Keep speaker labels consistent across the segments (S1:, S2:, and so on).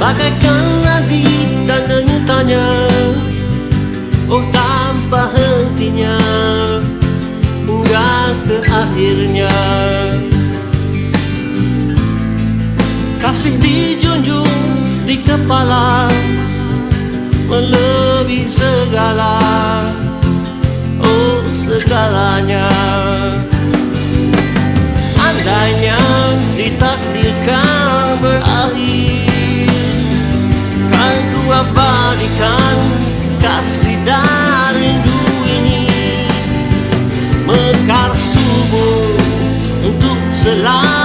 S1: Bagaikan nabi dan denyutanya Oh tanpa hentinya Hingga ke akhirnya. Kasih dijunjung di kepala Melepas abadikan kasih dan rindu ini. Mekar subuh untuk selama-lamanya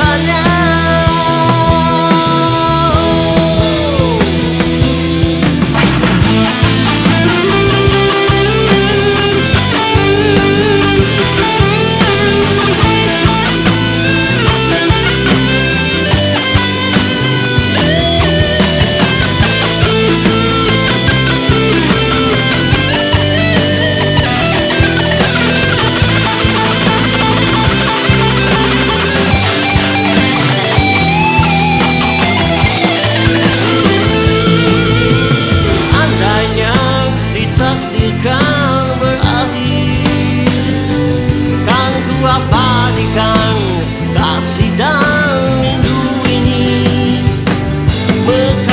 S1: montañas. kan berakhir. Kan ku abadikan kasih dan rindu ini. Mekar